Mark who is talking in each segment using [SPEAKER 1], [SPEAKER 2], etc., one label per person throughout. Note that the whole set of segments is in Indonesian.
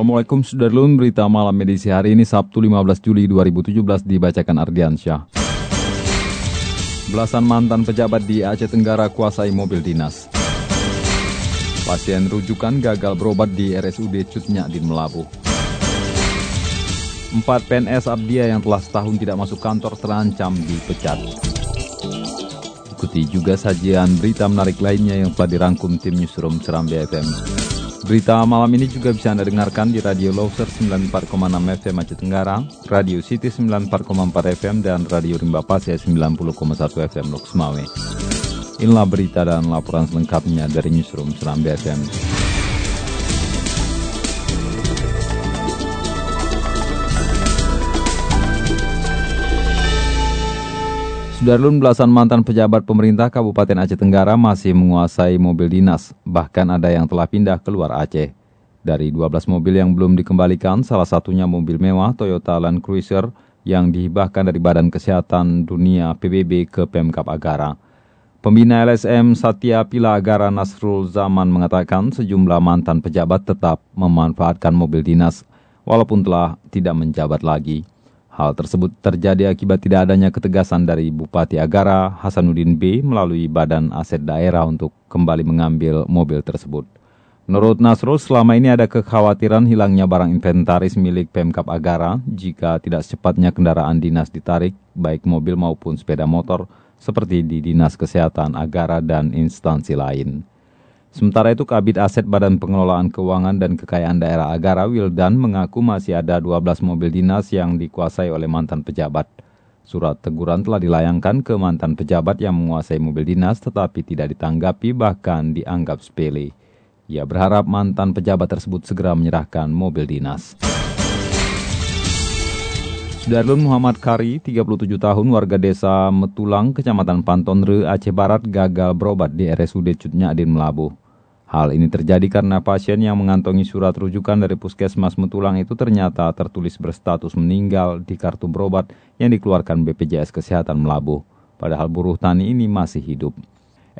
[SPEAKER 1] Assalamualaikum Sudarlun, berita malam edisi hari ini Sabtu 15 Juli 2017 dibacakan Ardiansyah. Belasan mantan pejabat di Aceh Tenggara kuasai mobil dinas. Pasien rujukan gagal berobat di RSUD Cutnya di Melabuh. Empat PNS Abdia yang telah setahun tidak masuk kantor terancam dipecat. Ikuti juga sajian berita menarik lainnya yang telah dirangkum tim Newsroom Seram BFM. Berita malam ini juga bisa Anda dengarkan di Radio Loser 94,6 FM Aceh Tenggara, Radio City 94,4 FM, dan Radio Rimba Pasir 90,1 FM Lok Semawe. Inilah berita dan laporan selengkapnya dari Newsroom Seram BFM. Sudarlun belasan mantan pejabat pemerintah Kabupaten Aceh Tenggara masih menguasai mobil dinas, bahkan ada yang telah pindah keluar Aceh. Dari 12 mobil yang belum dikembalikan, salah satunya mobil mewah Toyota Land Cruiser yang dihibahkan dari Badan Kesehatan Dunia PBB ke Pemkap Agara. Pembina LSM Satya Pila Agara Nasrul Zaman mengatakan sejumlah mantan pejabat tetap memanfaatkan mobil dinas walaupun telah tidak menjabat lagi. Hal tersebut terjadi akibat tidak adanya ketegasan dari Bupati Agara Hasanuddin B melalui Badan Aset Daerah untuk kembali mengambil mobil tersebut. Menurut Nasrul, selama ini ada kekhawatiran hilangnya barang inventaris milik Pemkap Agara jika tidak secepatnya kendaraan dinas ditarik, baik mobil maupun sepeda motor, seperti di Dinas Kesehatan Agara dan instansi lain. Sementara itu, Kabit Aset Badan Pengelolaan Keuangan dan Kekayaan Daerah Agara Wildan mengaku masih ada 12 mobil dinas yang dikuasai oleh mantan pejabat. Surat teguran telah dilayangkan ke mantan pejabat yang menguasai mobil dinas tetapi tidak ditanggapi bahkan dianggap sepele. Ia berharap mantan pejabat tersebut segera menyerahkan mobil dinas. Sudarlun Muhammad Kari, 37 tahun, warga desa Metulang, Kecamatan Pantonre, Aceh Barat, gagal berobat di RSUD Cutnyadin Melabuh. Hal ini terjadi karena pasien yang mengantongi surat rujukan dari puskesmas Metulang itu ternyata tertulis berstatus meninggal di kartu berobat yang dikeluarkan BPJS Kesehatan Melabuh. Padahal buruh tani ini masih hidup.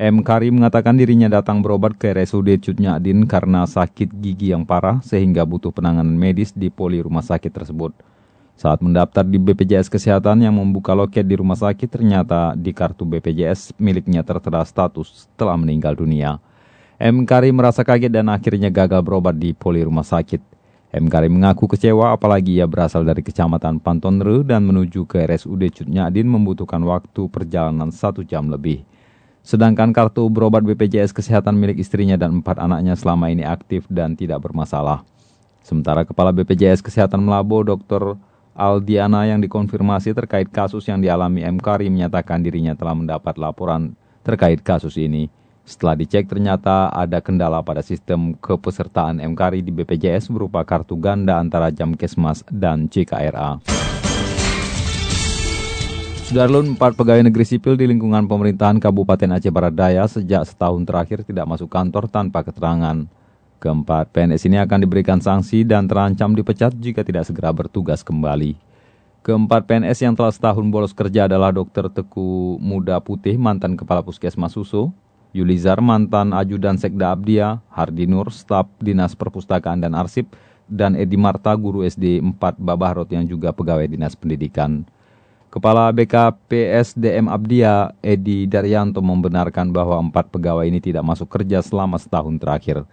[SPEAKER 1] M. Kari mengatakan dirinya datang berobat ke RSUD Cutnyadin karena sakit gigi yang parah sehingga butuh penanganan medis di poli rumah sakit tersebut. Saat mendaftar di BPJS Kesehatan yang membuka loket di rumah sakit, ternyata di kartu BPJS miliknya tertera status telah meninggal dunia. M. Kari merasa kaget dan akhirnya gagal berobat di poli rumah sakit. M. Kari mengaku kecewa apalagi ia berasal dari kecamatan Pantonre dan menuju ke RSUD Cutnyadin membutuhkan waktu perjalanan satu jam lebih. Sedangkan kartu berobat BPJS Kesehatan milik istrinya dan empat anaknya selama ini aktif dan tidak bermasalah. Sementara Kepala BPJS Kesehatan Melabo, Dr. Aldiana yang dikonfirmasi terkait kasus yang dialami M. Kari menyatakan dirinya telah mendapat laporan terkait kasus ini. Setelah dicek ternyata ada kendala pada sistem kepesertaan M. Kari di BPJS berupa kartu ganda antara Jamkesmas dan CKRA. Sudarlun, empat pegawai negeri sipil di lingkungan pemerintahan Kabupaten Aceh Barat Daya sejak setahun terakhir tidak masuk kantor tanpa keterangan. Keempat, PNS ini akan diberikan sanksi dan terancam dipecat jika tidak segera bertugas kembali. Keempat PNS yang telah setahun bolos kerja adalah Dr. Teku Muda Putih, mantan Kepala Puskesmas Suso, Yulizar, mantan Ajudan Sekda Abdia, Hardi Nur, staf Dinas Perpustakaan dan Arsip, dan Edi Marta, guru SD 4 Babahrot yang juga pegawai Dinas Pendidikan. Kepala BKPSDM Abdia, Edi Daryanto membenarkan bahwa empat pegawai ini tidak masuk kerja selama setahun terakhir.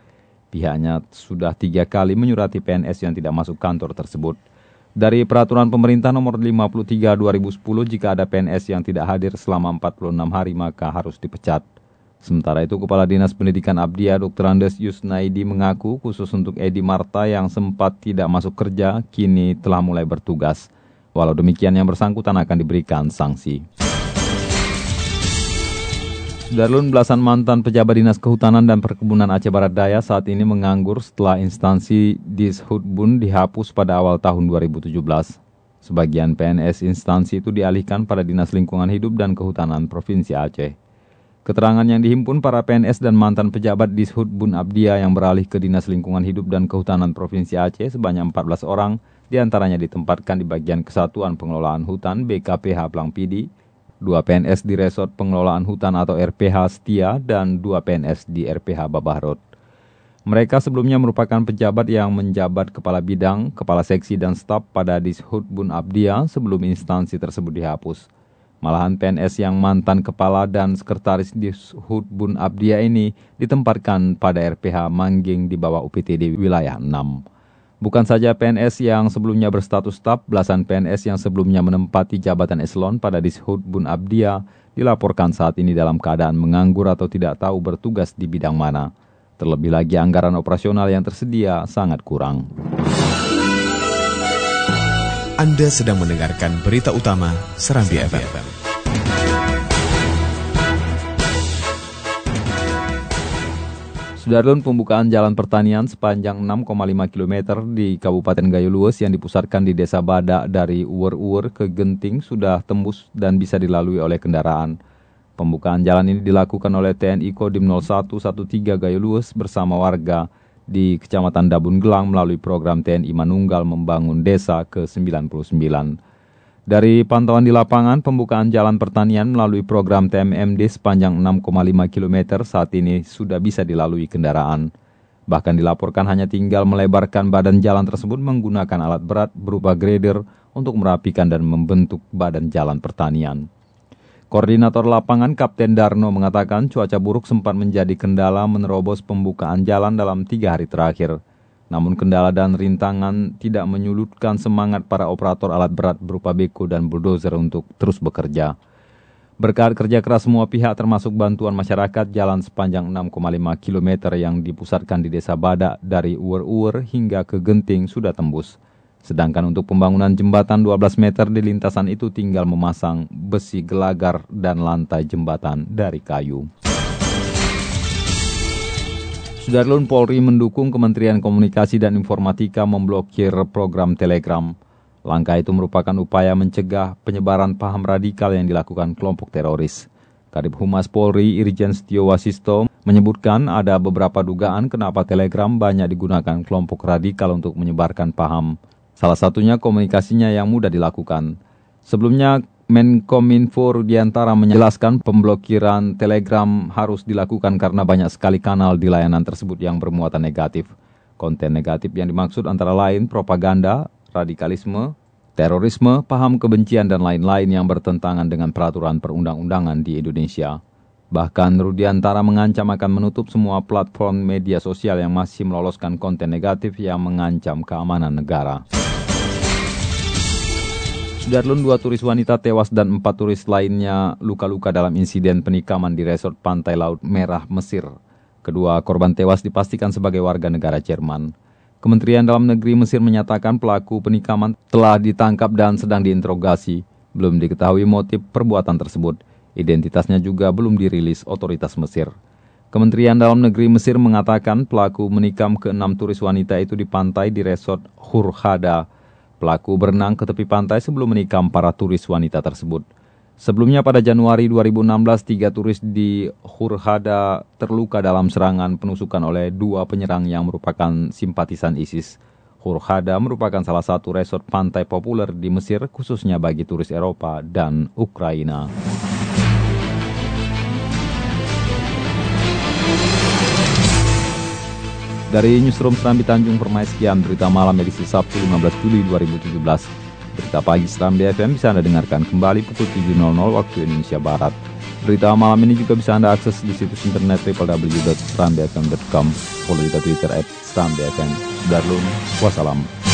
[SPEAKER 1] Pihaknya sudah tiga kali menyurati PNS yang tidak masuk kantor tersebut. Dari peraturan pemerintah nomor 53 2010, jika ada PNS yang tidak hadir selama 46 hari maka harus dipecat. Sementara itu, Kepala Dinas Pendidikan Abdia, Dr. Andes Yusnaidi mengaku khusus untuk Edi Marta yang sempat tidak masuk kerja, kini telah mulai bertugas. Walau demikian, yang bersangkutan akan diberikan sanksi. Sudarlun belasan mantan pejabat dinas kehutanan dan perkebunan Aceh Barat Daya saat ini menganggur setelah instansi Dishutbun dihapus pada awal tahun 2017. Sebagian PNS instansi itu dialihkan pada Dinas Lingkungan Hidup dan Kehutanan Provinsi Aceh. Keterangan yang dihimpun para PNS dan mantan pejabat Dishutbun Abdia yang beralih ke Dinas Lingkungan Hidup dan Kehutanan Provinsi Aceh sebanyak 14 orang, di antaranya ditempatkan di bagian Kesatuan Pengelolaan Hutan BKPH Plangpidi, dua PNS di Resort Pengelolaan Hutan atau RPH Setia, dan dua PNS di RPH Babahrod. Mereka sebelumnya merupakan pejabat yang menjabat kepala bidang, kepala seksi, dan staf pada Dishub Bun Abdia sebelum instansi tersebut dihapus. Malahan PNS yang mantan kepala dan sekretaris Dishub Bun Abdia ini ditempatkan pada RPH Mangging di bawah UPTD wilayah 6. Bukan saja PNS yang sebelumnya berstatus staf, belasan PNS yang sebelumnya menempati jabatan eselon pada Dishub Bun Abdia dilaporkan saat ini dalam keadaan menganggur atau tidak tahu bertugas di bidang mana. Terlebih lagi anggaran operasional yang tersedia sangat kurang.
[SPEAKER 2] Anda sedang mendengarkan berita utama Serambi FM.
[SPEAKER 1] Sudarlun pembukaan jalan pertanian sepanjang 6,5 km di Kabupaten Gayo Lues yang dipusatkan di Desa Badak dari Uwer-Uwer ke Genting sudah tembus dan bisa dilalui oleh kendaraan. Pembukaan jalan ini dilakukan oleh TNI Kodim 0113 Gayo Lues bersama warga di Kecamatan Dabun Gelang melalui program TNI Manunggal Membangun Desa ke-99. Dari pantauan di lapangan, pembukaan jalan pertanian melalui program TMMD sepanjang 6,5 km saat ini sudah bisa dilalui kendaraan. Bahkan dilaporkan hanya tinggal melebarkan badan jalan tersebut menggunakan alat berat berupa grader untuk merapikan dan membentuk badan jalan pertanian. Koordinator lapangan Kapten Darno mengatakan cuaca buruk sempat menjadi kendala menerobos pembukaan jalan dalam tiga hari terakhir. Namun kendala dan rintangan tidak menyulutkan semangat para operator alat berat berupa beko dan bulldozer untuk terus bekerja. Berkat kerja keras semua pihak termasuk bantuan masyarakat, jalan sepanjang 6,5 km yang dipusatkan di Desa Badak dari Uwer-Uwer hingga ke Genting sudah tembus. Sedangkan untuk pembangunan jembatan 12 meter di lintasan itu tinggal memasang besi gelagar dan lantai jembatan dari kayu. Sudarlun Polri mendukung Kementerian Komunikasi dan Informatika memblokir program Telegram. Langkah itu merupakan upaya mencegah penyebaran paham radikal yang dilakukan kelompok teroris. Kadip Humas Polri Irjen Setio Wasisto menyebutkan ada beberapa dugaan kenapa Telegram banyak digunakan kelompok radikal untuk menyebarkan paham. Salah satunya komunikasinya yang mudah dilakukan. Sebelumnya Menkominfo Rudiantara menjelaskan pemblokiran Telegram harus dilakukan karena banyak sekali kanal di layanan tersebut yang bermuatan negatif. Konten negatif yang dimaksud antara lain propaganda, radikalisme, terorisme, paham kebencian, dan lain-lain yang bertentangan dengan peraturan perundang-undangan di Indonesia. Bahkan Rudiantara mengancam akan menutup semua platform media sosial yang masih meloloskan konten negatif yang mengancam keamanan negara. Darlun dua turis wanita tewas dan empat turis lainnya luka-luka dalam insiden penikaman di resort pantai Laut Merah, Mesir. Kedua korban tewas dipastikan sebagai warga negara Jerman. Kementerian Dalam Negeri Mesir menyatakan pelaku penikaman telah ditangkap dan sedang diinterogasi. Belum diketahui motif perbuatan tersebut. Identitasnya juga belum dirilis otoritas Mesir. Kementerian Dalam Negeri Mesir mengatakan pelaku menikam ke enam turis wanita itu di pantai di resort Hurghada, Pelaku berenang ke tepi pantai sebelum menikam para turis wanita tersebut. Sebelumnya pada Januari 2016, tiga turis di Hurghada terluka dalam serangan penusukan oleh dua penyerang yang merupakan simpatisan ISIS. Hurghada merupakan salah satu resort pantai populer di Mesir khususnya bagi turis Eropa dan Ukraina. Dari Newsroom Serambi Tanjung Permai sekian berita malam edisi Sabtu 15 Juli 2017. Berita pagi Serambi FM bisa Anda dengarkan kembali pukul 7.00 waktu Indonesia Barat. Berita malam ini juga bisa Anda akses di situs internet www.serambifm.com. Follow juga Twitter at Serambi FM. Darlun, wassalam.